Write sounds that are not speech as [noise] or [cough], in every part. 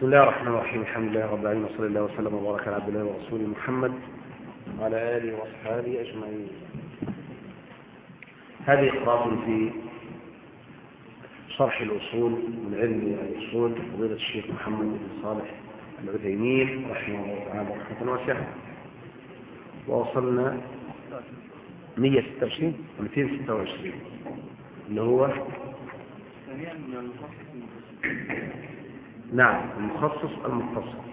بسم الله الرحمن الرحيم. الحمد لله رب العالمين وصلى الله وسلم وبارك على عبد الله ورسوله محمد وعلى آله وأصحابه أجمعين. هذه قراءة في شرح الأصول من علم الأصول فضيلة الشيخ محمد بن صالح العثيمين رحمه الله تعالى رحمة واسعة. ووصلنا 126 و 226 اللي هو نعم المخصص المتصل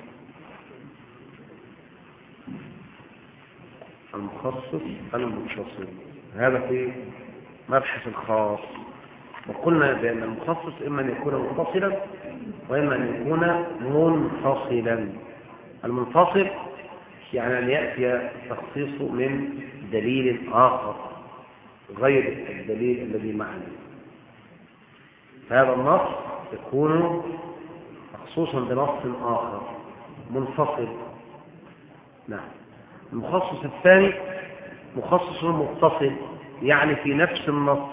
المخصص المتصل هذا في مبحث الخاص وقلنا بأن المخصص إما أن يكون متصلا وإما أن يكون منفصلا. المنفصل يعني أن يأتي التخصيص من دليل آخر غير الدليل الذي معنا. هذا النص يكون مخصوصا بنص آخر. منفصل. نعم. المخصص الثاني مخصص متصل يعني في نفس النص.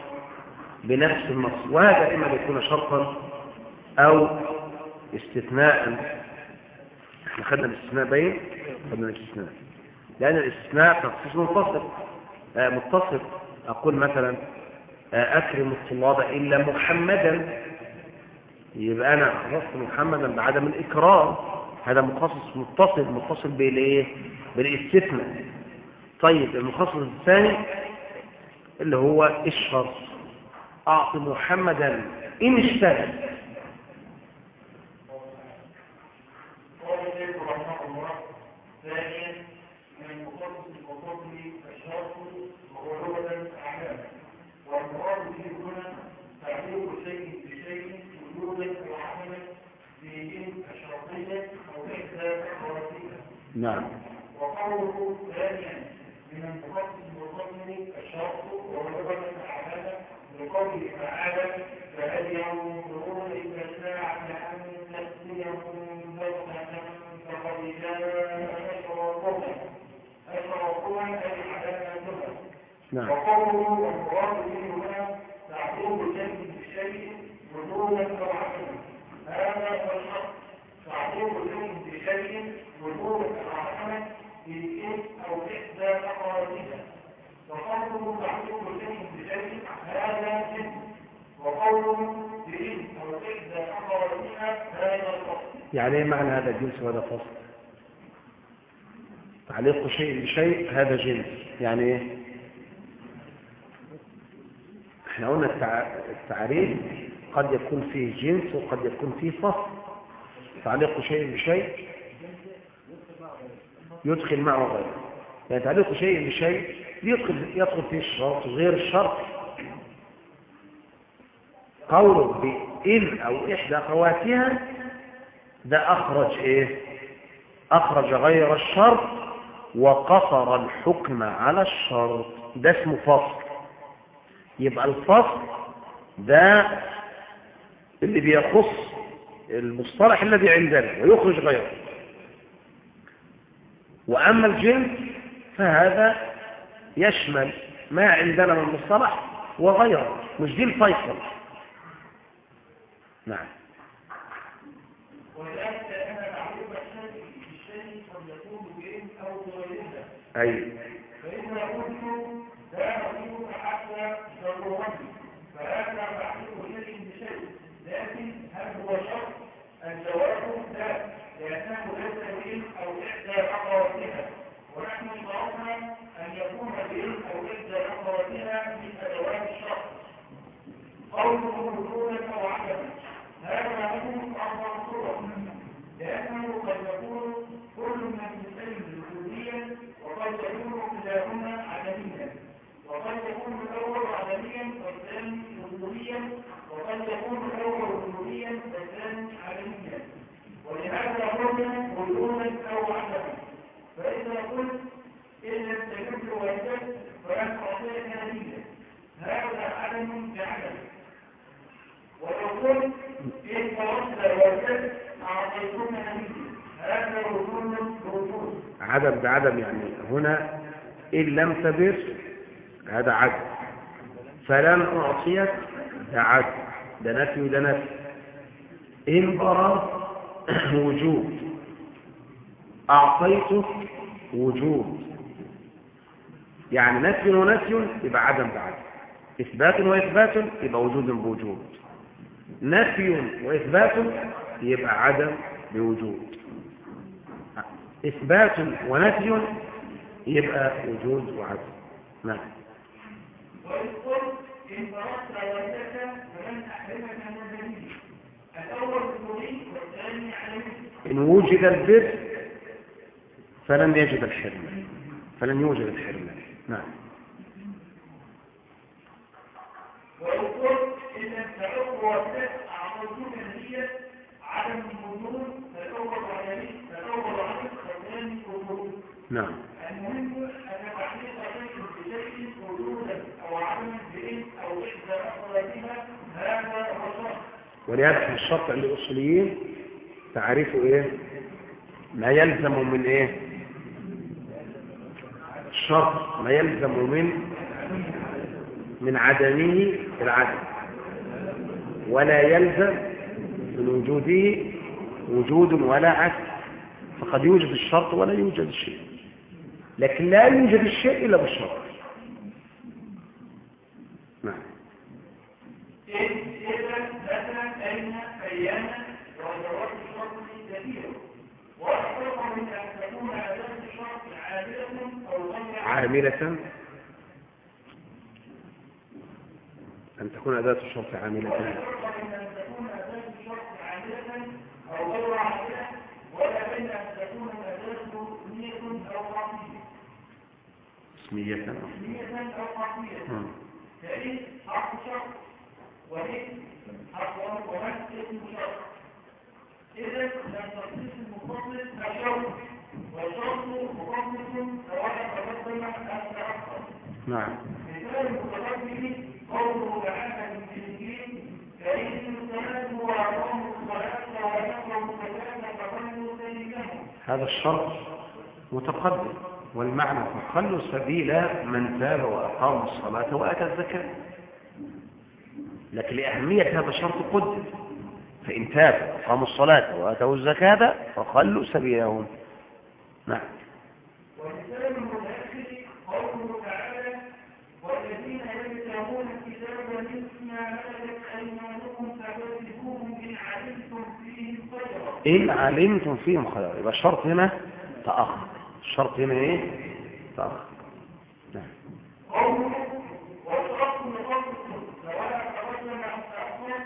بنفس النص. وهذا إما يكون شرطا أو استثناء إحنا خدنا الاستثناء باين خدنا الاستثناء. لأن الاستثناء تخصيص منفصل آه متصل. أقول مثلا آه أكرم الطلاب إلا محمدا. يبقى أنا خصصت محمدا بعدم الإكرام. هذا مخصص متصل متصل بالإيه؟ بالإستثناء. طيب المخصص الثاني اللي هو الشرط أعطي محمدا إن اشتغل قال الشيخ رحمه الله ثانيا من المخصص المتصل الشرط وهو لغة أعلام والمراد به هنا تعليق شيء بشيء وجودا وعدما في إن الشرطية أو إحدى أخواتها نعم وقوله ثانيا من المخصص المتصل الشرط وهو لغة أعلام لقوله تعالى فهل ينظرون إلا الساعة أن تأتيهم بغتة فقد جاء أشرافها أشرافها أي علاماتها نعم وقوله والمراد به هنا تعقيب شيء بالشيء وجودا أو عدما هذا هو الشرط تعقيب شيء بشيء وجودا أو عدما في إن أو إحدى أقاربها وقوله تعقيب شيء بشيء هذا جنس وقوله بإن أو إحدى أقاربها هذا الفصل يعني إيه معنى هذا الجنس وهذا فصل تعليق شيء بشيء هذا جنس. يعني إيه؟ إحنا قلنا التع... التعريف قد يكون فيه جنس وقد يكون فيه فصل. تعليق شيء بشيء يدخل معه غيره. يعني تعليق شيء بشيء يدخل يدخل فيه الشرط غير الشرط. قوله بإن أو إحدى أخواتها ده أخرج إيه؟ أخرج غير الشرط وقصر الحكم على الشرط. ده اسمه فصل. يبقى الفصل ده اللي بيخص المصطلح الذي عندنا ويخرج غيره. وأما الجنس فهذا يشمل ما عندنا من مصطلح وغيره. مش دي الفيصل. نعم. وذلك أن تعريف الشيء بالشيء قد يكون بإن أو بغيرها أي. فإذا قلت لا نقول حتى ضرورته فهذا تعريف شيء بشيء لكن هل هو شرط الجواب لا لأنه ليس بإن أو إحدى أخواتها ونحن شرطنا أن يكون بإن أو إحدى أخواتها من أدوات الشرط قوله وجودا أو عدما هذا له أربع صور لأنه قد يكون كل من المسلم وجوديا وقد يكون كلاهما عدميا وقد يكون الأول عدميا والثاني وجوديا وقد يكون الأول وجوديا والثاني عدميا ولهذا قلنا وجودا أو عدما فإذا قلت إن لم تجد وجدت فلن تعطيك نتيجة هذا عدم بعدم ولو قلت إن توصل وجدت أعطيتك نتيجة هذا وجود بوجود عدم بعدم يعني هنا إن لم تبر هذا عدم فلن أعطيك ده عدم ده نفي وده نفي. إن بررت [clears throat] وجود. أعطيته وجود. يعني نفي ونفي يبقى عدم بعدم إثبات وإثبات يبقى وجود بوجود. نفي وإثبات يبقى عدم بوجود. إثبات ونفي يبقى وجود وعدم نعم. إن فلن أحرمك الأول والثاني إن وجد البر فلن يجد الحرمان فلن يوجد الحرمان نعم. إن هدية عدم الوجود فالأول فالأول نعم المهم أن تعليق شيء بشيء وجودا أو عدما بإن أو إحدى أخرجها هذا هو الشرط ولهذا الشرط عند الأصوليين تعريفه إيه؟ ما يلزم من إيه؟ الشرط ما يلزم من من عدمه العدم. ولا يلزم من وجوده وجود ولا عدم. فقد يوجد الشرط ولا يوجد الشيء لكن لا يوجد الشيء إلا بالشرط نعم إذ إذا مثلا أين أيانا وجواب الشرط كثير وأحرق من أن تكون أداة الشرط عادلة أو غير عاملة أن تكون أداة الشرط عاملة. وأحرق من أن تكون أداة الشرط عادلة أو غير عادلة ولا بين أن تكون الأداة نية أو خفية اسمية. أو مم. فإن حرف شرط وإن حرف ومن اسم شرط إذا لم تخصيص المفصل كشرط تقدم تأخر نعم. قوله تعالى الصلاة الزكاة فخلوا سبيلهم هذا الشرط متقدم والمعنى فخلوا سبيل من تاب وأقام الصلاة وأتى الزكاة. لكن لأهمية هذا الشرط قدم فإن تاب وأقاموا الصلاة وأتوا الزكاة فخلوا سبيلهم. نعم. قوله تعالى والذين يبتغون الكتاب مما ملكت أيمانكم فكذبوهم إن علمتم فيهم خيرا. إن علمتم فيهم خيرا. يبقى الشرط هنا تأخر. الشرط هنا إيه؟ تأخر. نعم. قوله والشرط مخصص سواء تقدم أم تأخر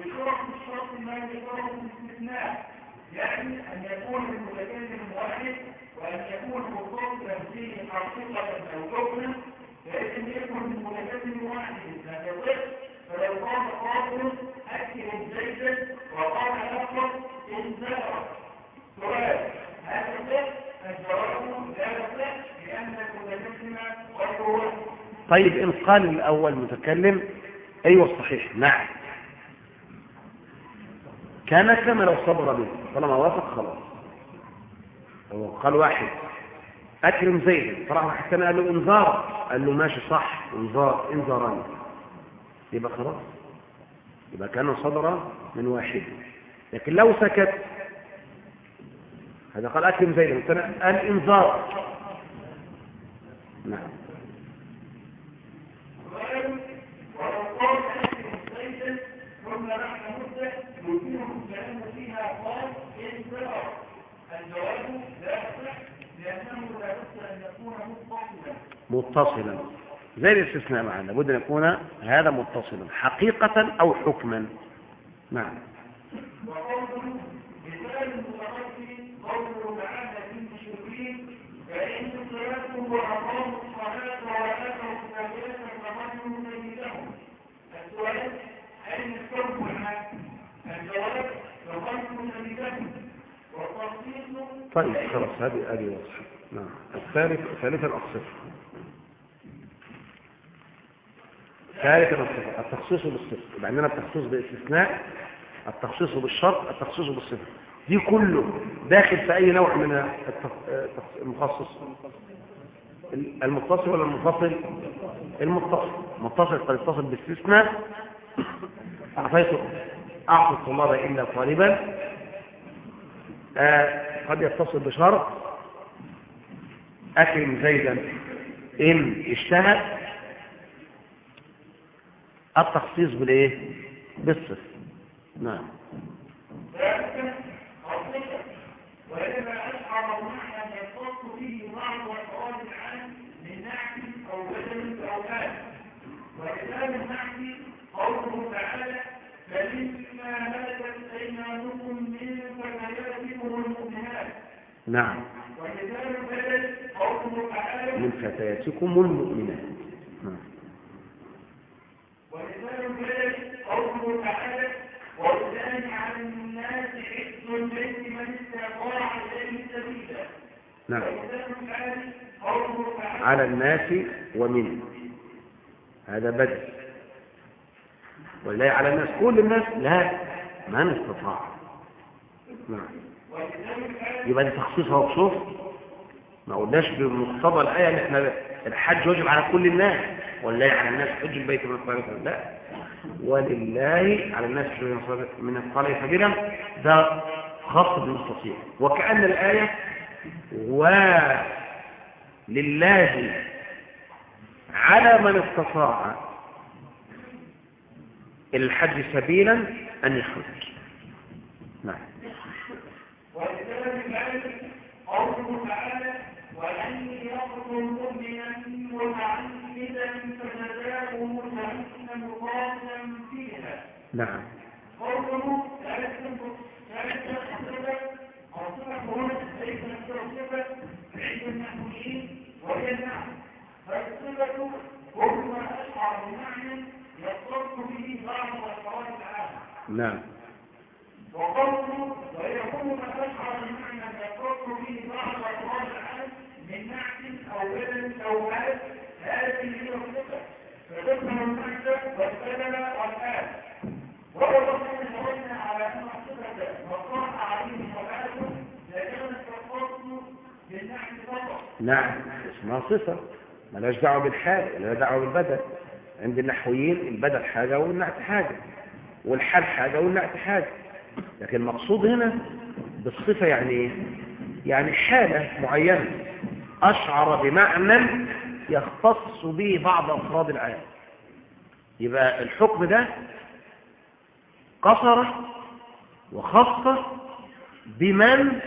لشرط الشرط ما يشترط الاستثناء يعني أن يكون المتكلم واحد وأن يكون متصلا فيه حقيقة أو حكما فإن يكن المتكلم واحد لا يصح فلو طيب إن قال الأول متكلم أيوة صحيح نعم. كان كما لو صبر به طالما وافق خلاص. هو قال واحد أكرم زيد فراح واحد قال له انذار قال له ماشي صح انذار انذرني يبقى خلاص. يبقى كان صدر من واحد. لكن لو سكت هذا قال أكرم نعم زيدا يكون متصلا متصلا. زي الاستثناء معنا لابد أن يكون هذا متصلا حقيقة أو حكما. نعم. طيب خلاص هذه هذه واضحة. نعم. الثالث ثالثا الصفر ثالثا الصفر التخصيص بالصفر يبقى عندنا التخصيص بالاستثناء التخصيص بالشرط التخصيص بالصفر دي كله داخل في أي نوع من المخصص؟ المتصل ولا المنفصل المتصل. متصل قد يتصل باستثناء. اعطيت أعطي الطلاب إلا طالبا. آه قد يتصل بشرط. أكرم زيدا. إن اجتهد التخصيص بالإيه؟ بالصفر نعم ذلك الصفة وإذا أشعر معنى يختص به بعض أفراد العام من نعت أو مال وإذا النعت قوله تعالى فمما ملكت أيمانكم من فتياتكم المؤمنات نعم. ومثال البدل قوله تعالى من فتياتكم المؤمنات نعم ومثال البدل قوله تعالى والثاني على الناس حفظ البيت من استطاع اليه سبيلا نعم. على الناس ومن هذا بدل. ولا على الناس. كل الناس لا من استطاع نعم. يبقى دي تخصيصها بصوف ما قلناش بمقتضى الآية إن إحنا الحج واجب على كل الناس. ولا على الناس حج البيت من الطريق لا. ولله على الناس حج من الطريق سبيلا ده خاص بالمستطيع. وكأن الآية ولله على من استطاع الحج سبيلا أن يحج. نعم. الثالث قوله تعالى ومن يقتل مؤمنا متعمدا فجزاؤه جهنم خالدا فيها نعم. قوله ثلاثة ثلاثة صفة الصفة هنا ليس نفسها صفة عند النحويين وهي النحو فالصفة هو ما أشعر بمعنى يختص به بعض أفراد العالم نعم. وقوله ويكون ما تشعر بمعنى يختص به بعض أفراد العالم من نعت أو بدل أو حال هذه هي الصفة فتكون المعنى والبدل والآل وهو الله على أن الصفة وقع نعم اسمها صفة ملاش دعوة بالحال ولا دعوة بالبدل. عند النحويين البدل حاجة والنعت حاجة والحال حاجة والنعت حاجة. لكن المقصود هنا بالصفة يعني إيه؟ يعني حالة معينة أشعر بمعنى يختص به بعض أفراد العالم. يبقى الحكم ده قصر وخص بمن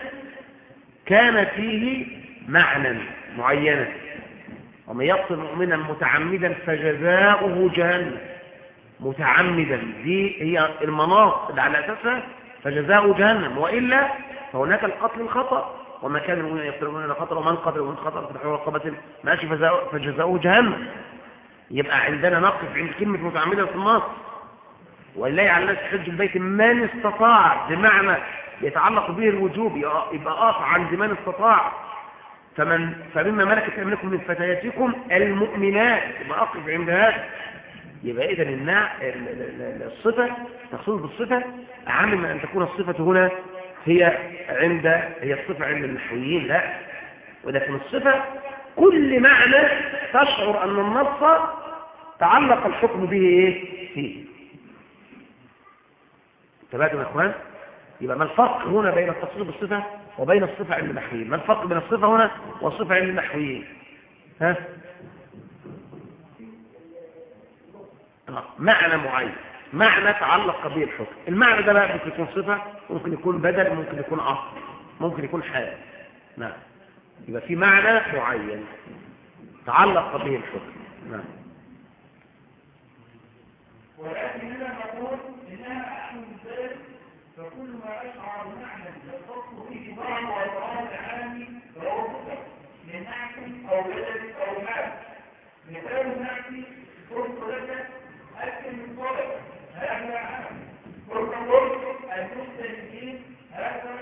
كان فيه معنى معينا. ومن يقتل مؤمنا متعمدا فجزاؤه جهنم. متعمدا دي هي المناط اللي على أساسها فجزاؤه جهنم. وإلا فهناك القتل الخطأ. وما كان المؤمن يقتلون الا خطأ ومن قتل ومن خطأ فتحرير رقبة ماشي فجزاؤه جهنم. يبقى عندنا نقف عند كلمة متعمدا في النص ولله على الناس حج البيت من استطاع بمعنى يتعلق به الوجوب يبقى اقف عند من استطاع. فمن فمما ملكت ايمانكم من فتياتكم المؤمنات أقف عند هذا. يبقى اذا النع الصفة تخصص بالصفة أعم من أن تكون الصفة هنا هي عند هي الصفة عند النحويين لا. ولكن الصفة كل معنى تشعر أن النص تعلق الحكم به إيه؟ فيه. تبعتم يا إخوان؟ يبقى ما الفرق هنا بين التصريف بالصفة وبين الصفة عند النحويين. ما الفرق بين الصفة هنا والصفة عند النحويين؟ ها؟ معنى معين. معنى تعلق به الحكم. المعنى ده بقى ممكن يكون صفة ممكن يكون بدل ممكن يكون عصر ممكن يكون حال. نعم. يبقى في معنى معين تعلق به الحكم. نعم. ولكن هنا نقول انها احسن ذلك فكل ما أشعر معنى يختص به بعض افراد العالم فهو صفه من بدل أو مال مثال لك الطلب هذا عام المستهدين هذا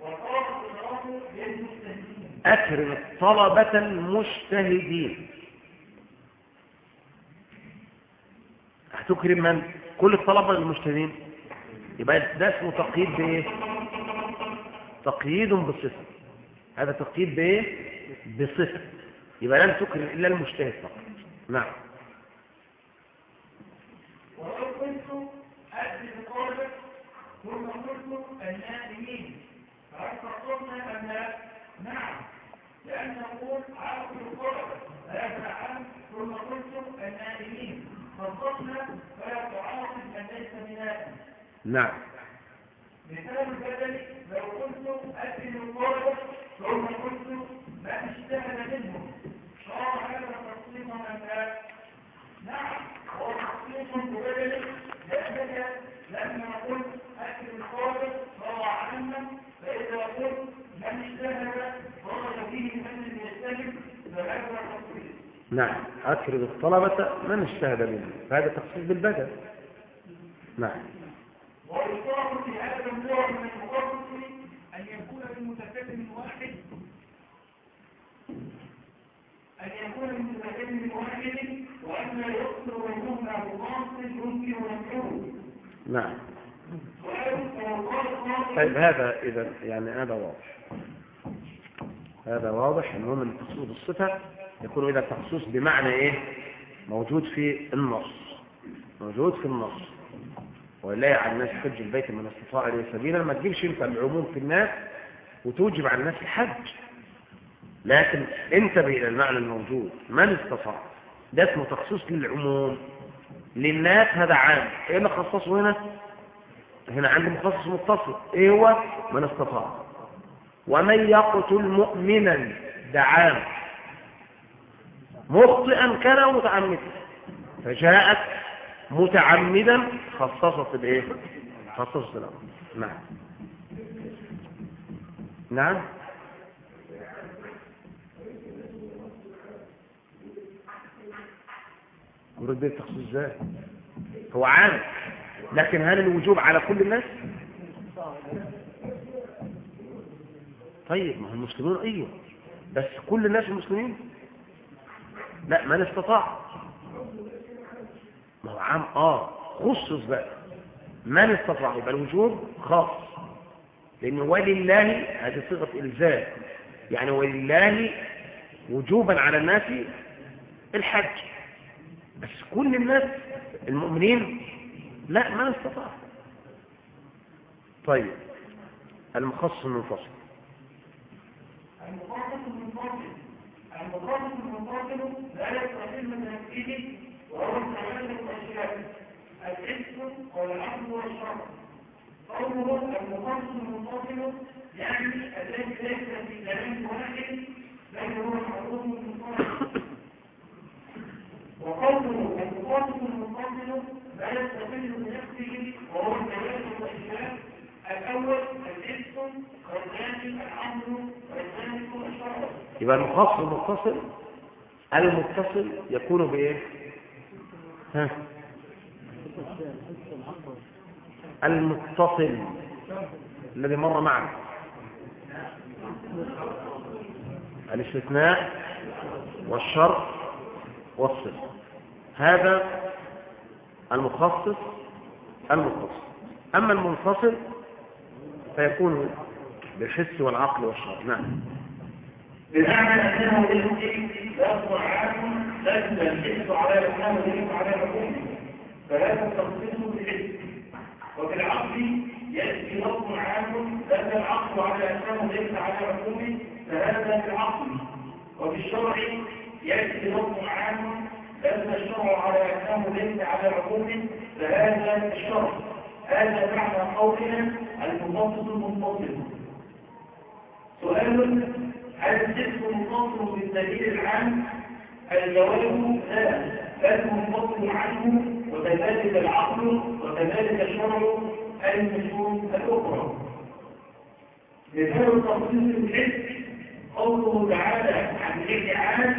اضرابه للمستهدين أكرم الطلبة المجتهدين هتكرم من؟ كل الطلبة المجتهدين يبقى ده اسمه تقييد بإيه؟ تقييد بصفة هذا تقييد بإيه؟ بصفة يبقى لن تكرم إلا المجتهد فقط. نعم. كنت بقولك ثم قلت فهل أم لا؟ نعم. لأن نقول عاقل هذا عام. ثم قلت فلا ليس بنائم نعم. مثال البدل لو قلت أكل الطلبة ثم قلت ما اجتهد منهم صار هذا تخصيصا أم لا؟ نعم. هو تخصيص ببدل لأنك لما قلت أكل الطالب صار عاما فإذا قلت من اجتهد خرج فيه من لم يجتهد فهذا تخصيص نعم أكرم الطلبة من اجتهد منه. فهذا تخصيص بالبدل. نعم ويشترط في هذا النوع من المخصص أن يكون للمتكلم واحد أن يكون للمتكلم واحد وأن لا يقصر بينهما بفاصل يمكن ويمكن نعم. طيب هذا إذا يعني هذا واضح. هذا واضح المهم ان تخصيص الصفة يكون إذا تخصيص بمعنى إيه؟ موجود في النص. موجود في النص. ولله على الناس حج البيت من استطاع إليه سبيلا ما تجيبش أنت العموم في الناس وتوجب على الناس الحج. لكن انتبه إلى المعنى الموجود. من استطاع؟ ده اسمه تخصيص للعموم. للناس هذا عام. إيه اللي خصصه هنا؟ هنا عندي مخصص متصل. إيه هو؟ من استطاع. ومن يقتل مؤمنا ده عام. مخطئا كان أو متعمدا؟ فجاءت متعمدا خصصت الايه خصصت الامر نعم. نعم. يريد به التخصيص إزاي هو عام لكن هل الوجوب على كل الناس؟ طيب ما هو المسلمون أيوه. بس كل الناس المسلمين؟ لا من استطاع ما هو عام آه خصص بقى. من استطاع يبقى الوجوب خاص. لأن ولله هذه صيغة إلزام. يعني ولله وجوبا على الناس الحج. بس كل الناس المؤمنين لا من استطاع طيب المخصص المنفصل المخصص المنفصل المخصص المنفصل لا يستقل من نفسه وهو ثلاثة أشياء الاسم والعقل والشرع قوله المخصص المنفصل يعني الذي ليس في كلام واحد بل هو معروف منفصل وقوله لا يستقل بنفسه وهو ثلاثة الأول والثاني يبقى المخصص المتصل المتصل يكون بإيه؟ ها. المتصل الذي مر معنا الاستثناء والشرط والصل هذا المخصص المتصل. أما المنفصل فيكون بالحس والعقل والشرط نعم. بمعنى أنه عام الحس على أنه يجب على حكومه فهذا تخصيص بالحس. وفي العقل يأتي لفظ عام لازم العقل على أنه ليس على فهذا وفي الشرع يأتي لفظ عام لازم الشرع على أنه ليس على حكومه فهذا الشرع هذا معنى قولنا المخصص المنفصل سؤال هل الجسم منفصل بالدليل العام؟ الجواب لا بل منفصل عنه وكذلك العقل وكذلك الشرع النصوص الأخرى. مثال تخصيص الحس قوله تعالى عن الاتعاد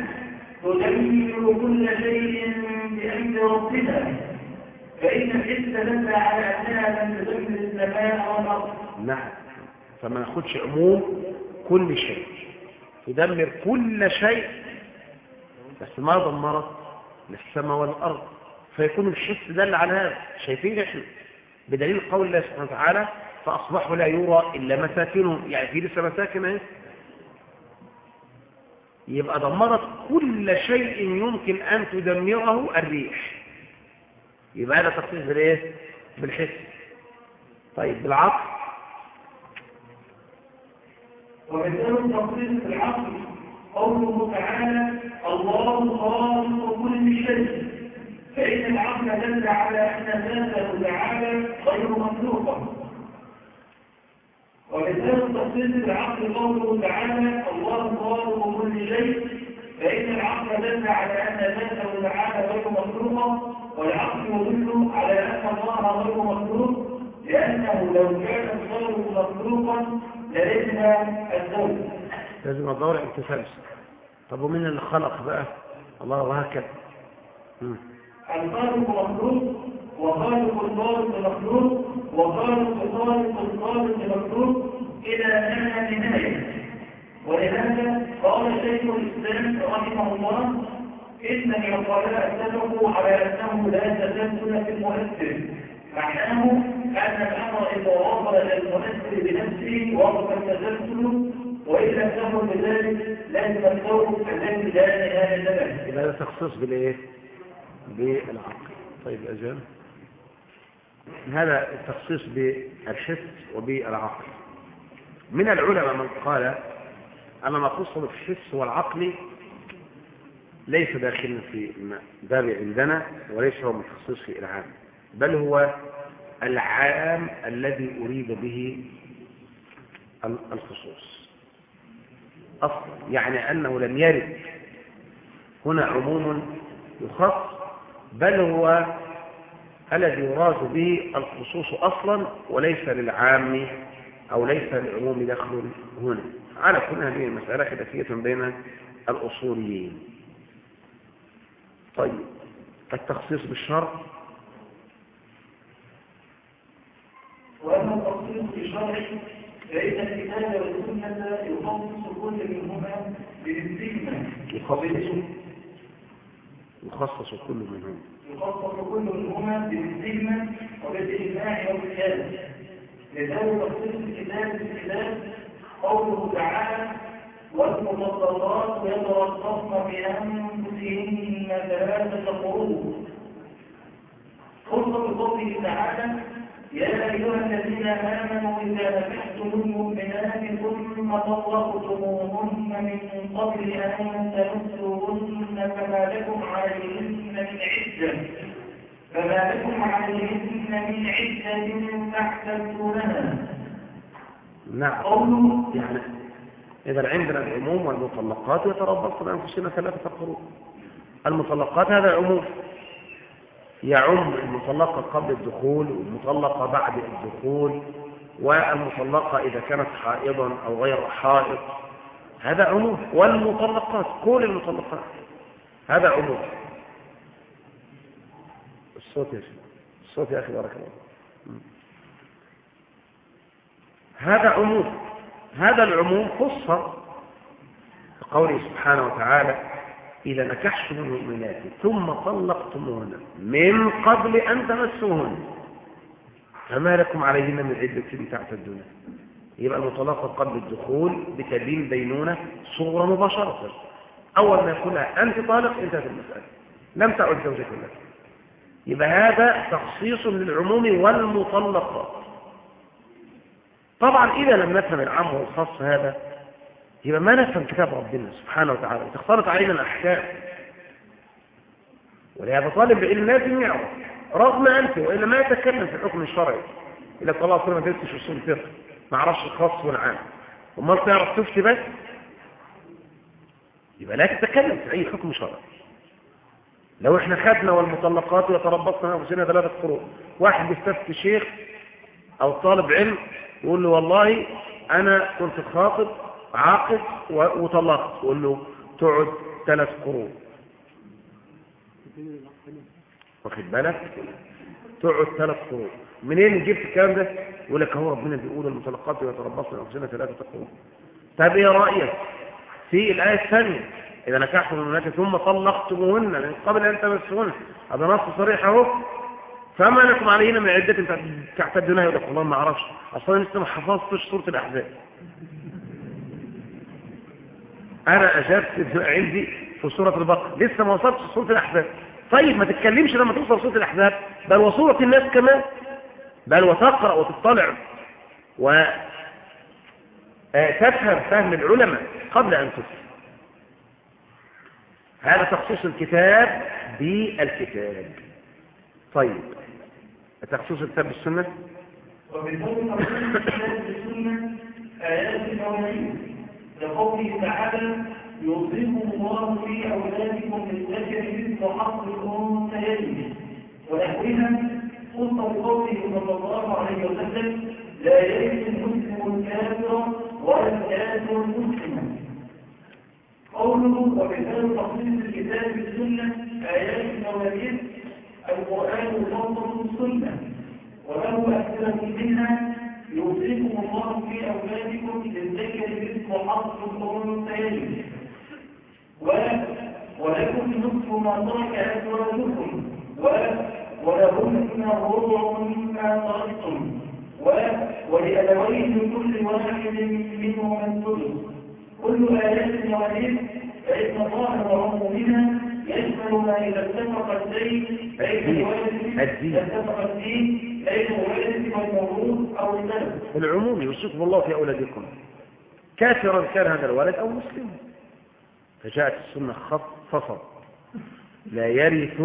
تدمر كل شيء بامر ربها فإن الحس دل على أنها لم تدمر السماء والأرض. نعم. فما ناخدش عموم كل شيء. تدمر كل شيء. بس ما دمرت للسماء والأرض. فيكون الحس دل على هذا. شايفين إحنا؟ بدليل قول الله سبحانه وتعالى فأصبحوا لا يرى إلا مساكنهم. يعني في لسه مساكن أهي. يبقى دمرت كل شيء يمكن أن تدمره الريح. يبقى هذا تخصيص بالإيه؟ بالحس. طيب بالعقل. ومثال التفصيل في العقل قوله تعالى الله خالق كل شيء فإن العقل دل على أن ذاته تعالى غير مخلوقة التفصيل في العقل قوله تعالى الله خالق كل شيء فإن العقل دل على أن ذاته تعالى غير مخلوقة والعقل يدل على أن الله غير مخلوق لأنه لو كان الخالق مخلوقا للزم الزوج لازم الدور التسلسل طب ومين اللي خلق بقى؟ الله وهكذا. الخالق مخلوق وخالق الخالق مخلوق وخالق خالق الخالق مخلوق. إلى أن نهاية ولهذا قال شيخ الإسلام رحمه الله إن العقلاء اتفقوا على أنه لا تسلسل في المؤثر. معناه أن الأمر إذا وصل إلى المؤثر بنفسه وقف التسلسل وإن لم بذلك لازم الثوب الذي لا نهاية له. يبقى ده تخصيص بالإيه؟ بالعقل. طيب أجل. هذا التخصيص بالحس وبالعقل. من العلماء من قال أن ما خص بالحس والعقل ليس داخلا في باب عندنا وليس هو من تخصيص العام بل هو العام الذي أريد به الخصوص. أصلا يعني أنه لم يرد هنا عموم يخص بل هو الذي يراد به الخصوص أصلا وليس للعام أو ليس للعموم دخل هنا. على كل هذه المسألة خلافية بين الأصوليين. طيب التخصيص بالشرط؟ وأما التخصيص بالشرع فإن الكتاب والسنة يخصص كل منهما يخصص يخصص كل منهم. يخصص كل منهما بالذمة وبالإجماع والقياس لذلك تخصيص الكتاب بالكتاب قوله تعالى والمفضلات يترصصن بأنفسهن ثلاثة قروء خص بقوله تعالى يا أيها الذين آمنوا إذا نكحتم المؤمنات ثم طلقتموهن من قبل أن تمسوهن فما لكم عليهن من عدة. فما لكم عليهن من عدة تعتدونها نعم. قوله يعني إذا عندنا العموم والمطلقات يتربصن بأنفسنا ثلاثة قروء. المطلقات هذا عموم. يعم المطلقة قبل الدخول والمطلقة بعد الدخول والمطلقة إذا كانت حائضا أو غير حائض. هذا عموم. والمطلقات كل المطلقات. هذا عموم. الصوت يا شيخ. الصوت يا أخي بارك الله هذا عموم. هذا العموم خص بقوله سبحانه وتعالى إذا نكحتم المؤمنات؟ ثم طلقتموهن. من قبل أن تمسوهن. فما لكم عليهن من عدة تعتدون. يبقى المطلقة قبل الدخول بتبين بينونة صورة مباشرة. أول ما يقول لها أنت طالق انتهت المسألة لم تعد زوجة لك. يبقى هذا تخصيص للعموم والمطلقات طبعا إذا لم نفهم العام والخاص هذا يبقى ما نفهم كتاب ربنا سبحانه وتعالى. تختلط علينا الأحكام ولهذا طالب العلم لازم يعرف رغم أنت وإلا ما يتكلم في الحكم الشرعي. إلا طلع صلى ما درستش أصول فقه ما عرفش الخاص والعام أمال تعرف تفتي بس؟ يبقى لا تتكلم في أي حكم شرعي. لو إحنا خدنا والمطلقات وتربصنا انفسنا ثلاثة قروء واحد بيستفتي شيخ أو طالب علم يقول له والله أنا كنت خاطب عاقد وطلقت يقول له تقعد ثلاث قروء واخد بالك؟ تقعد ثلاث قروء منين جبت الكلام ده؟ يقول لك هو ربنا بيقول المطلقات ويتربصن انفسنا ثلاثة قروء طب إيه رأيك في الآية الثانية؟ إذا نكحتم المؤمنات ثم طلقتموهن من قبل أن تمسوهن. هذا نص صريح أهو. فما لكم عليهن من عدة تعتدونها؟ يقول لك والله ما أعرفش. أصلا لسه ما حفظتش سورة الأحزاب. أنا أجبت عندي في سورة البقرة. لسه ما وصلتش سورة الأحزاب. طيب ما تتكلمش لما توصل سورة الأحزاب. بل وصورة الناس كمان بل وتقرأ وتطلع وتفهم فهم العلماء قبل أن تفهم. هذا تخصيص الكتاب بالكتاب. طيب تخصيص الكتاب بالسنة؟ الكتاب بالسنة آيات الأولين لقوله تعالى يوصيكم الله في أولادكم للذكر مثل حظ الأنثيين. ونحوها خص بقوله صلى الله عليه وسلم لا يرث المسلم الكافر ولا الكافر المسلم. قوله ومثال تخصيص الكتاب بالسنة آيات المواريث القرآن مفضل السنة. وله أمثلة منها يوصيكم الله في أولادكم للذكر مثل حظ الأنثيين ولكم نصف ما ترك أزواجكم ولهن الربع مما تركتم ولأبويه كل واحد منهما الثلث. كل آيات الوحيد فإن الله وعمومها يشمل ما إذا اتفق الدين بين الوالد اتفق الدين العموم يوصيكم الله في أولادكم. كافرا كان هذا الولد أو مسلما فجاءت السنة خصصت لا يرث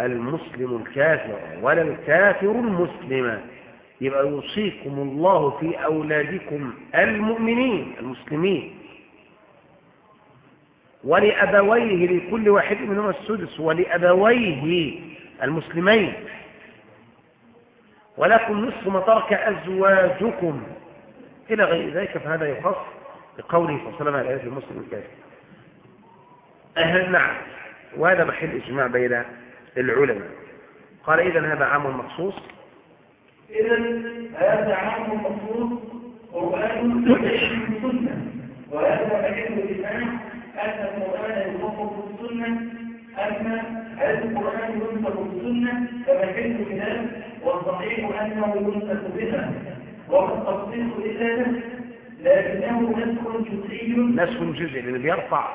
المسلم الكافر ولا الكافر المسلم. يبقى يوصيكم الله في أولادكم المؤمنين المسلمين. ولأبويه لكل واحد منهم السدس ولأبويه المسلمين. ولكم نصف ما ترك أزواجكم. إلى غير ذلك فهذا يخص بقوله صلى الله عليه وسلم على المسلم الكافر أهل نعم وهذا محل إجماع بين العلماء. قال إذا هذا عام مخصوص. إذا هذا عام مخصوص. قرآن وهذا محل الإجماع أن القرآن يوصف بالسنة. أما القرآن ينسخ بالسنة فمحل خلاف والصحيح أنه ينسخ بها وما التخصيص إلا لكنه نسخ جزئي. نسخ جزئي لأنه بيرفع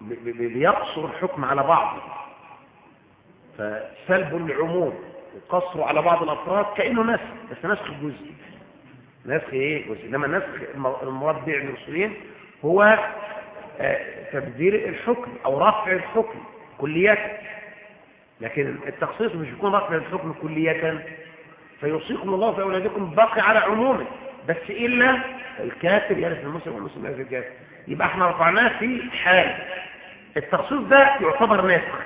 بيقصر الحكم على بعض. فسلب العموم وقصره على بعض الأفراد كأنه نسخ بس نسخ جزئي. نسخ إيه؟ جزئي. إنما النسخ المراد به عند هو تبديل الحكم أو رفع الحكم كلية لكن التخصيص مش يكون رفع الحكم كلية فيوصيكم الله في أولادكم باقي على عمومه. بس إلا الكافر يرث المسلم والمسلم يرث الكافر يبقى إحنا رفعناه في حال. التخصيص ده يعتبر نسخ.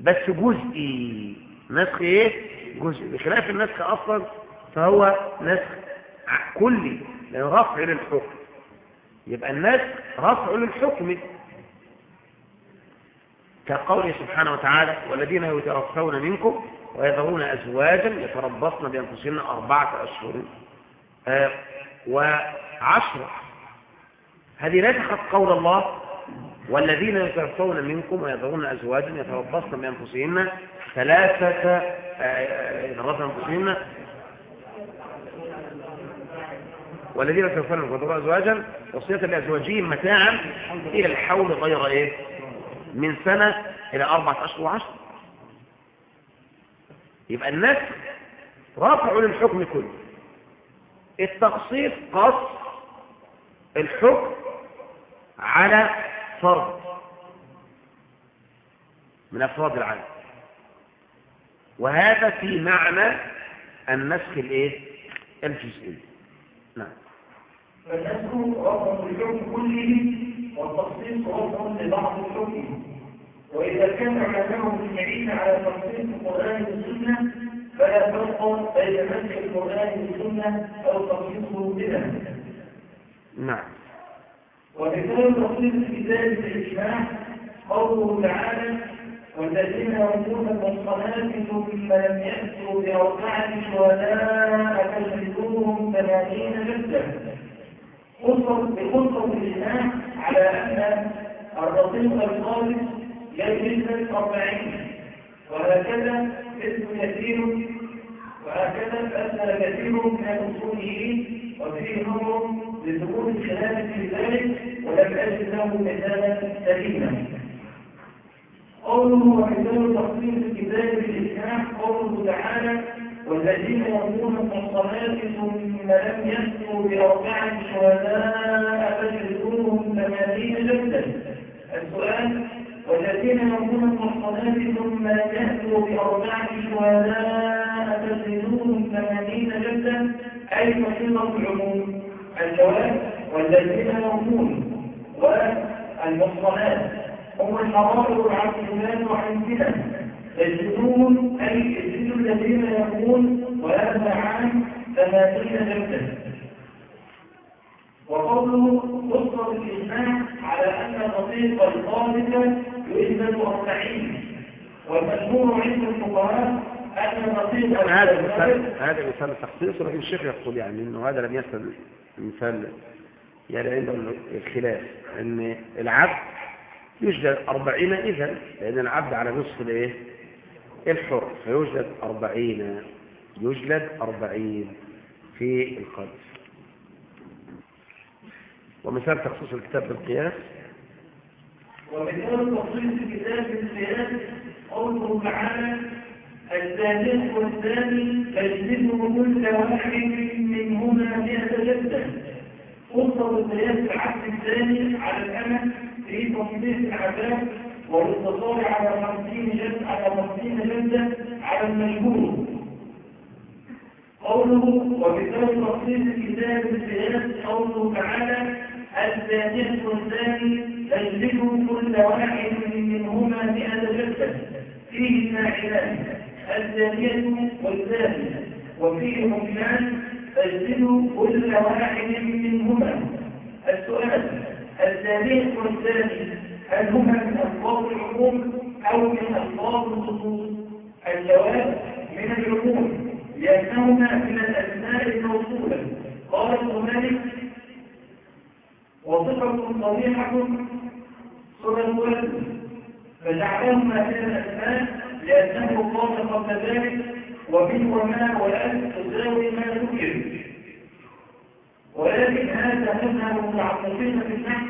بس جزئي. نسخ إيه؟ جزئي. بخلاف النسخ أصلا فهو نسخ كلي. لأن رفع للحكم. يبقى النسخ رفع للحكم. كقوله سبحانه وتعالى والذين يتوفون منكم ويذرون أزواجا يتربصن بأنفسهن أربعة أشهر آه وعشرة. هذه نسخت قول الله. والذين يتوفون منكم ويذرون أزواجا يتربصن بأنفسهن ثلاثة يتربصن بأنفسهن. والذين يتوفون ويذرون أزواجا وصية لأزواجهم متاعا إلى الحول غير إيه؟ من سنة إلى أربعة أشهر وعشر. يبقى النسخ رافع للحكم كله. التخصيص قص الحكم على فرد من أفراد العالم. وهذا في معنى النسخ الإيه؟ الجزئي. نعم. فالنسخ رفع للحكم كله والتخصيص رفع لبعض الحكم. وإذا كان علماء مجمعين على تخصيص القرآن بالسنة فلا فرق بين نسخ القرآن بالسنة أو تخصيصه بها. نعم. ومثال تخصيص الكتاب بالإجماع قوله تعالى والذين يرمون المحصنات ثم لم يأتوا بأربعة شهداء فاجلدوهم ثمانين جلدة بخصوص الإجماع على أن الرقيق الخالص يجلد أربعين وهكذا اسم كثير وهكذا أسأل كثير من الأصوليين وفيه نظر لدخول الخلاف في ذلك. ولم أجد له مثالا سليما. قوله ومثال تخصيص الكتاب بالإسلام قوله تعالى والذين يرمون المحصنات ثم لم يأتوا بأربعة شهداء فجلدوهم ثمانين جلدا. السؤال والذين يرمون المحصنات ثم يأتوا بأربعة شهداء فجلدوهم ثمانين جلدا. أي صيغة العموم؟ الجواب والذين يرمون. والمحصنات هم الحرائر العقليات وعندنا يجدون أي يجد الذين يقول عام ثلاثين جلدا. وقوله قصة الإجماع على أن النصيب الخالدة يثبت أربعين والمشهور عند الفقهاء أن النصيب هذا مثال هذا مثال تخصيص ولكن الشيخ يقول يعني إنه هذا لم يصل مثال يعني عنده الخلاف إن العبد يوجد أربعين إذا لأن العبد على نصف الإيه؟ الحر فيوجد أربعين يوجد أربعين في القدس. ومثال تخصيص الكتاب بالقياس. ومثال تخصيص الكتاب بالقياس قوله تعالى الثالث والثاني تجلده كل واحد منهما مئة جلدة. خصة القياس العبد الثاني على الأمل في تصديق العذاب والاتصال على خمسين جلد على خمسين جلدة على المجهول. قوله وبسبب تخصيص الكتاب بالقياس قوله تعالى الثانية والثاني تجلده كل واحد منهما مئة جلدة فيه فاعلان الثانية والثانية وفيه مكان تجلده كل واحد منهما السؤال الثانية والثاني هل هما من ألفاظ العموم أو من ألفاظ الخصوص الجواب من العموم لأنهما من الأسماء الموصولة قال مالك وصفة صريحة صلى الولد فجعلهما من الأسماء لأنه قال قبل ذلك ومن وما والألف تساوي ما ذكر ولكن هذا مذهب المتعمقين في النحو.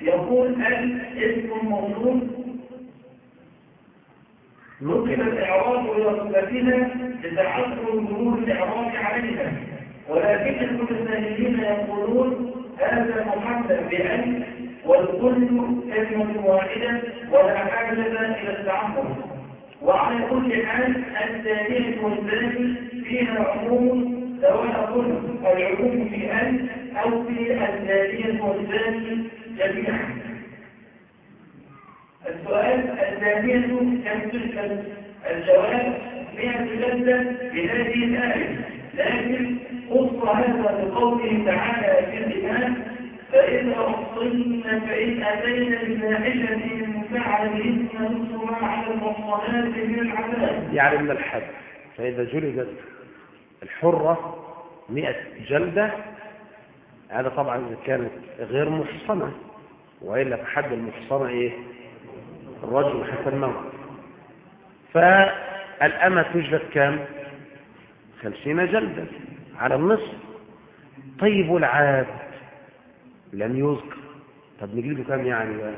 يقول ال اسم موصول؟ نقل الإعراب إلى صفتها لتحصل ظهور الإعراب عليها. ولكن المتساهلين يقولون هذا محمد بأن والكل كلمة واحدة ولا حاجة إلى التعمق. وعلى كل حال الثانية والثاني فيها عموم سواء كن العموم في أن أو في الثانية والثاني جميعا. السؤال الثانية كم تشكل الجواب؟ مئة جلدة بهذه الآية. لكن خص هذا بقوله تعالى الإيمان فإذا أحصن فإن أتينا بفاحشة فعليهن نصف على المحصنات من العذاب. يعني من الحد فإذا جلدت الحرة مئة جلدة هذا طبعا إذا كانت غير محصنة وإلا فحد المحصنة إيه؟ الرجل حتى الموت. فالأمة تجلد كام؟ خمسين جلدة على النصف. طيب والعاد؟ لم يذكر. طب نجلده كام يعني بقى؟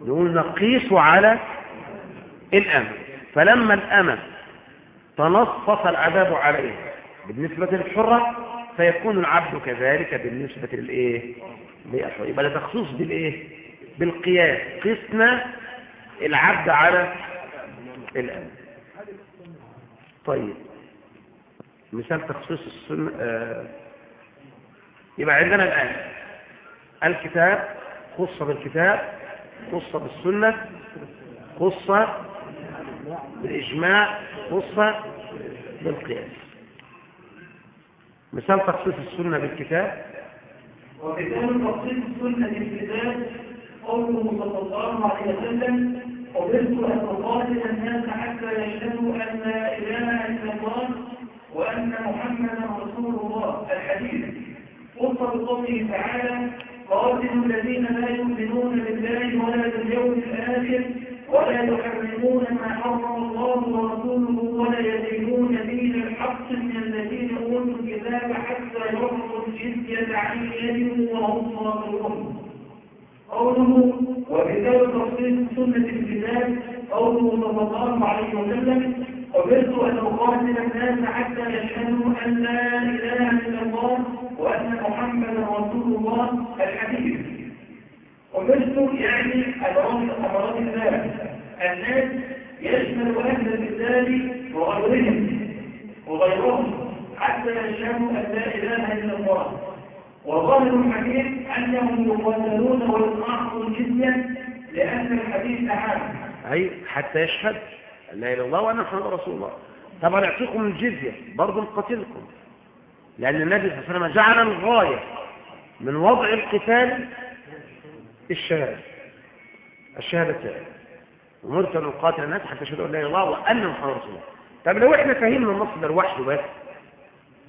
نقول نقيس على الأمة. فلما الأمة تنصف العذاب عليها بالنسبة للحرة فيكون العبد كذلك بالنسبة للإيه؟ للحرة. يبقى ده بالإيه؟ بالقياس قسنا العبد على الأمة. طيب. مثال تخصيص السنة آه يبقى عندنا الآن الكتاب خص بالكتاب خص بالسنة خص بالإجماع خص بالقياس. مثال تخصيص السنة بالكتاب. وكتاب تخصيص السنة بالكتاب قوله صلى الله عليه وسلم أمرت أن أقاتل الناس حتى يشهدوا أن لا إله إلا الله وأن محمدا رسول الله. الحديث. وصل قوله تعالى قاتلوا الذين لا يؤمنون بالله ولا باليوم الآخر ولا يحرمون ما حرم الله ورسوله ولا يدينون دين الحق من الذين أوتوا الكتاب حتى يعطوا الجزية عن يد وهم صاغرون. قوله وبسبب تخصيص سنة الكتاب قوله صلى الله عليه وسلم أمرت أن أقاتل الناس حتى يشهدوا أن لا إله إلا الله وأن محمدا رسول الله الحديث. أمرت يعني أمرات أمرات الله. الناس يشمل أهل الإسلام وغيرهم وغيرهم حتى يشهدوا أن لا إله إلا الله. وظاهر الحديث أنهم يقاتلون ويطاعوا الجزية لأن الحديث عام أي حتى يشهد. لا إله إلا الله وأن محمد رسول الله. طبعا يعطيكم الجزية برضه نقاتلكم. لأن النبي صلى الله عليه وسلم جعل الغاية من وضع القتال الشهادة الشهادتين أمرت أن أقاتل الناس حتى يشهدوا أن لا إله إلا الله وأن محمد رسول الله. طب لو إحنا فهمنا النص ده لوحده بس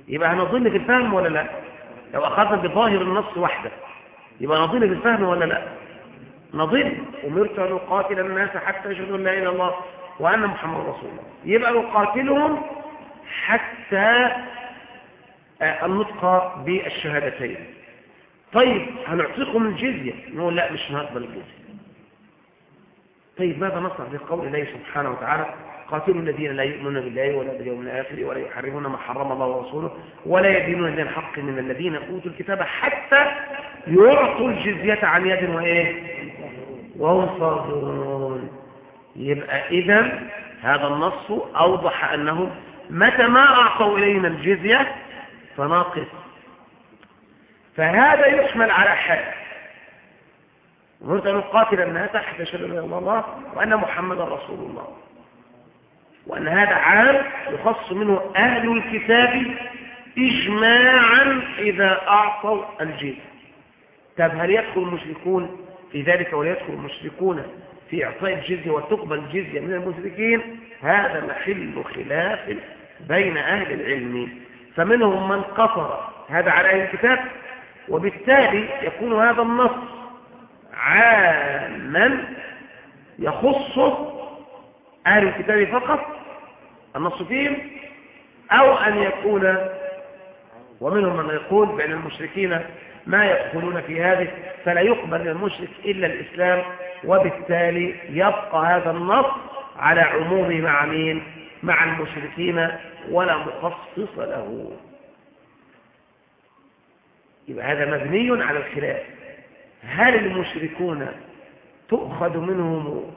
يبقى هنضل في الفهم ولا لا؟ لو أخذنا بظاهر النص وحده يبقى نضل في الفهم ولا لا؟ نضل أمرت أن أقاتل الناس حتى يشهدوا لا إله إلا الله. وأن محمد رسول الله. يبقى نقاتلهم حتى النطق بالشهادتين. طيب هنعطيكم الجزية؟ نقول لا مش هنقبل الجزية. طيب ماذا نصنع بقول الله سبحانه وتعالى؟ قاتلوا الذين لا يؤمنون بالله ولا باليوم الآخر ولا يحرمون ما حرم الله ورسوله ولا يدينون دين الحق من الذين أوتوا الكتاب حتى يعطوا الجزية عن يد وإيه؟ وهم صاغرون يبقى إذا هذا النص أوضح أنهم متى ما أعطوا إلينا الجزية فناقص. فهذا يحمل على حال أمرت أن نقاتل الناس حتى يشهدوا أن الله وأن محمدا رسول الله. وأن هذا عام يخص منه أهل الكتاب إجماعا إذا أعطوا الجزية. طب هل يدخل المشركون في ذلك ولا يدخل المشركون في إعطاء الجزية وتقبل الجزية من المشركين هذا محل خلاف بين أهل العلم. فمنهم من قصر هذا على أهل الكتاب وبالتالي يكون هذا النص عاما يخص أهل الكتاب فقط النص فيهم أو أن يكون ومنهم من يقول بأن المشركين ما يدخلون في هذه فلا يقبل المشرك إلا الإسلام وبالتالي يبقى هذا النص على عمومه مع مين؟ مع المشركين ولا مخصص له. يبقى هذا مبني على الخلاف. هل المشركون تؤخذ منهم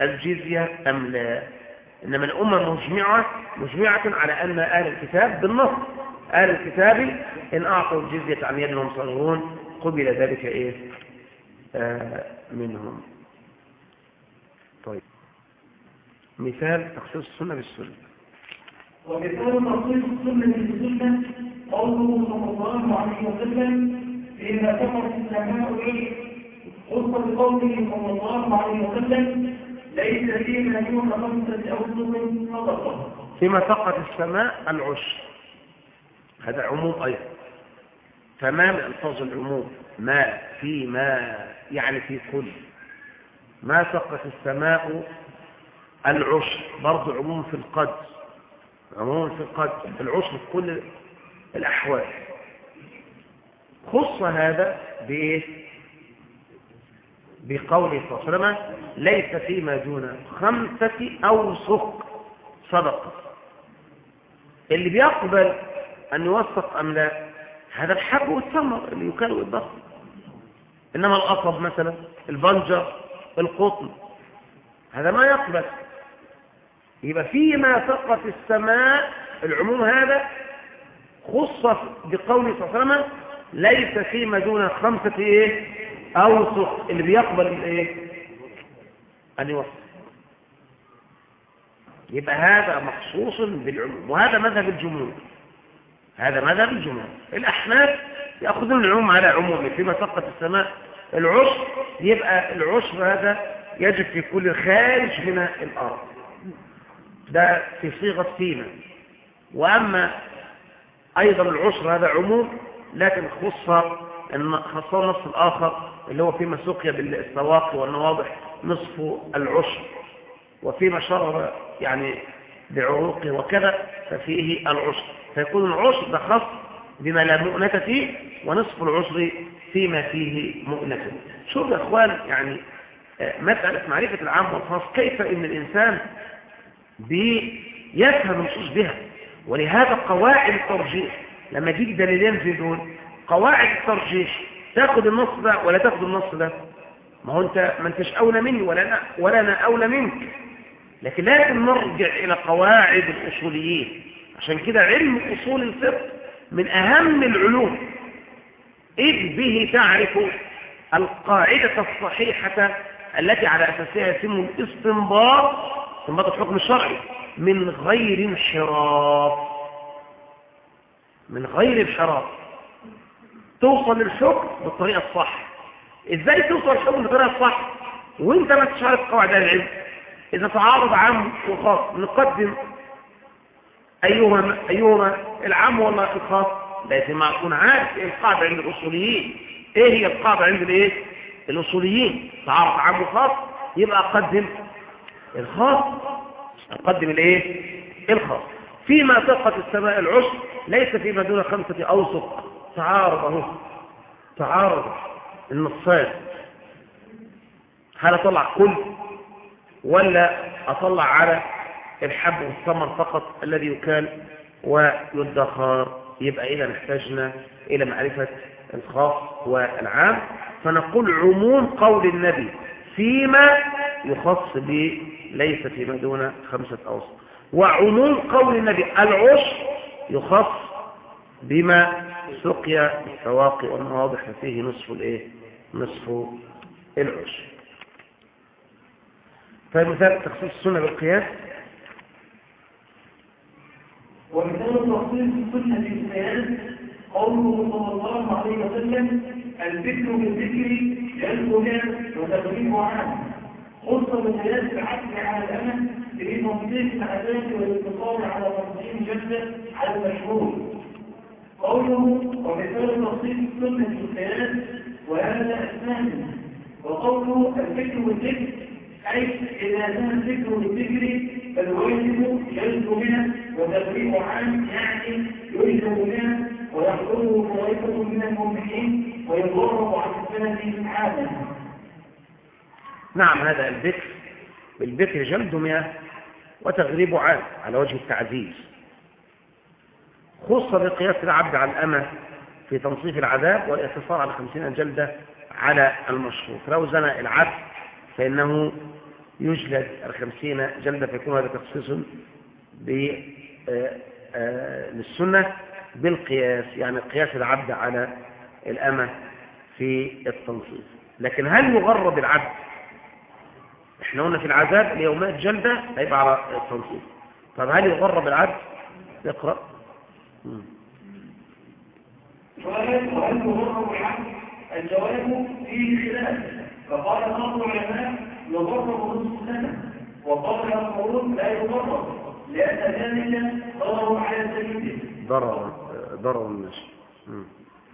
الجزية أم لا؟ إنما الأمة مجمعة مجمعة على أن أهل الكتاب بالنص. أهل الكتاب إن أعطوا الجزية عن يدهم صغيرون قبل ذلك إيه؟ آه منهم. طيب. مثال تخصيص السنة بالسنة. ومثال تخصيص السنة بالسنة قوله صلى الله عليه وسلم فيما كفر السماء خص بقوله صلى الله عليه وسلم ليس فيما دون خمسة أوسط صدقة. فيما سقط السماء العشر. هذا عموم أيضا. تمام ألفاظ العموم. ما في ما يعني في كل. ما سقط السماء العشر برضه عموم في القدر. عموم في القدر. العشر في كل الأحوال. خص هذا بإيه؟ بقوله صلى الله عليه وسلم ليس فيما دون خمسة أوسق صدقة. اللي بيقبل أن يوثق أم لا. هذا الحب والثمر اللي يكال والضخم إنما القصب مثلا البنجر القطن. هذا ما يقبل. يبقى فيما سقط السماء العموم هذا خص بقوله صلى الله عليه وسلم ليس فيما دون خمسة إيه؟ أوسق. اللي بيقبل الايه أن يوصف يبقى هذا مخصوص بالعموم. وهذا مذهب الجمهور. هذا مذهب الجمهور الأحناف يأخذون العموم على عمومه فيما سقط السماء العشر يبقى العشر هذا يجب في كل خارج من الأرض. ده في صيغة فيما وأما أيضا العشر هذا عموم لكن خص خصه النص الآخر اللي هو فيما سقي بالسواقي والنواضح نصف العشر وفيما شرب يعني بعروقه وكذا ففيه العشر فيكون العشر خاص بما لا مؤنة فيه ونصف العشر فيما فيه مؤنة. شوف يا إخوان يعني مسألة معرفة العام والخاص كيف إن الإنسان يفهم النصوص بها؟ ولهذا قواعد الترجيح لما تيجي دليلين في دول قواعد الترجيح تاخد النص ده ولا تاخد النص ده؟ ما هو أنت ما أنتش أولى مني ولا أنا ولا أنا أولى منك. لكن لازم نرجع إلى قواعد الأصوليين. عشان كده علم أصول الفقه من أهم العلوم. إذ به تعرف القاعدة الصحيحة التي على أساسها يتم الاستنباط استنباط الحكم الشرعي من غير انحراف. من غير انحراف. توصل للحكم بالطريقة الصح. إزاي توصل للحكم بالطريقة الصح؟ وإنت ما تشارك قواعد العلم. إذا تعارض عام وخاص نقدم أيهما أيهما العام ولا الخاص؟ لازم أكون عارف إيه القاعدة عند الأصوليين. إيه هي القاعدة عند الإيه؟ الأصوليين. تعارض عام وخاص يبقى أقدم الخاص أقدم الإيه؟ الخاص. فيما تقت السماء العشر ليس فيما دون خمسة اوسق تعارض أهو. تعارض النصان هل أطلع كل ولا أطلع على الحب والثمر فقط الذي يكال ويدخر. يبقى إذا احتاجنا إلى معرفة الخاص والعام. فنقول عموم قول النبي فيما يخص به ليس فيما دون خمسة أوسط وعموم قول النبي العشر يخص بما سقيا السواقي والمواضح فيه نصف الإيه؟ نصف العشر فمثال تخصيص السنة بالقياس. ومثال تخصيص السنة بالقياس قوله صلى الله عليه وسلم الذكر بالذكر يلزم وتغريب عنه خص بقياس العقل على الامل بتنظيف العداله والاتصال على تنظيم جدة على المشهور. قوله ومثال تخصيص السنة بالقياس وهذا اثنان وقوله الذكر بالذكر أي إذا كان الذكر بالذكر فالواجب يلزم منه وتغريب عام يعني يلزم منه ويحضره طائفة من المؤمنين ويضرب عن السنة عادة نعم هذا الذكر بالذكر جلد مياه وتغريب عام على وجه التعزيز. خص بقياس العبد على الأمة في تنصيف العذاب والاقتصار على خمسين جلدة على المشروط. لو زنى العبد فإنه يجلد الخمسين جلدة فيكون هذا تخصيص للسنة بالقياس يعني قياس العبد على الأمة في التنصيف لكن هل يغرب العبد؟ إحنا قلنا في العذاب اليومات جلدة هيبقى على التنصيف طب هل يغرب العبد؟ اقرأ. وهل يغرب العبد الجواب فيه خلاف. فقال بعض العلماء يغرب نصف سنة وقال آخرون لا يغرب لأن ذلك ضرر على سيده ضرر ضرر الناس.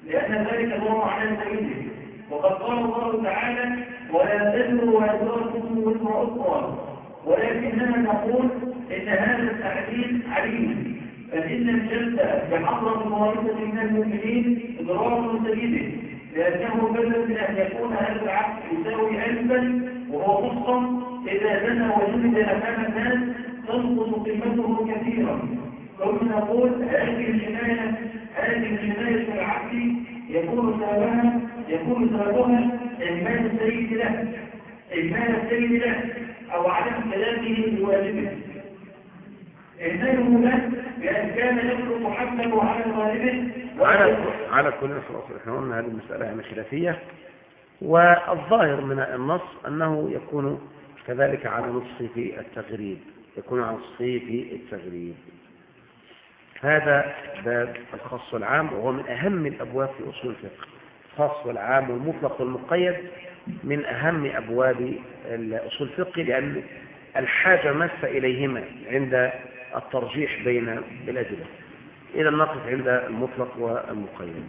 لأن ذلك ضرر على سيده وقد قال الله تعالى ولا تزر وازرة وزر أخرى. ولكننا نقول إن هذا التعديل عليم. فإن الجلد بحضرة طائفة من المؤمنين إضرار سيده لأنه بدل من أن يكون هذا العبد يساوي ألفا وهو خصا إذا زنى وجلد أمام الناس تنقص قيمته كثيرا. ثم نقول هذه الجناية هذه الجناية العبد يكون سببها يكون سببها إهمال السيد له. إهمال السيد له أو عدم كلامه بواجبه. إهماله له بأن كان يطلق حقه على غالبه. على على كل خلاص إحنا قلنا هذه المسألة يعني خلافية. والظاهر من النص أنه يكون كذلك على نصف في التغريب يكون على نصف في التغريب. هذا باب الخاص والعام وهو من أهم الأبواب في أصول الفقه. الخاص والعام والمطلق والمقيد من أهم أبواب أصول الفقه لأن الحاجة مس إليهما عند الترجيح بين الأدلة. إذا نقف عند المطلق والمقيد.